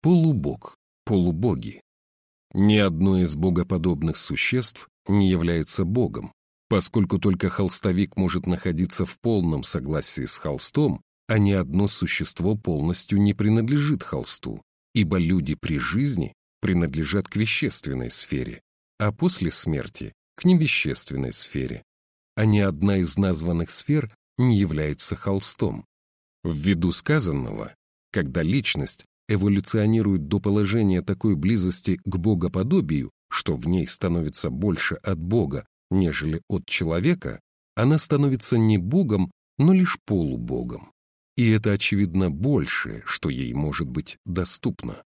полубог, полубоги. Ни одно из богоподобных существ не является богом, поскольку только холстовик может находиться в полном согласии с холстом, а ни одно существо полностью не принадлежит холсту, ибо люди при жизни принадлежат к вещественной сфере, а после смерти — к невещественной сфере. А ни одна из названных сфер не является холстом. Ввиду сказанного, когда личность эволюционирует до положения такой близости к богоподобию, что в ней становится больше от Бога, нежели от человека, она становится не Богом, но лишь полубогом. И это, очевидно, большее, что ей может быть доступно.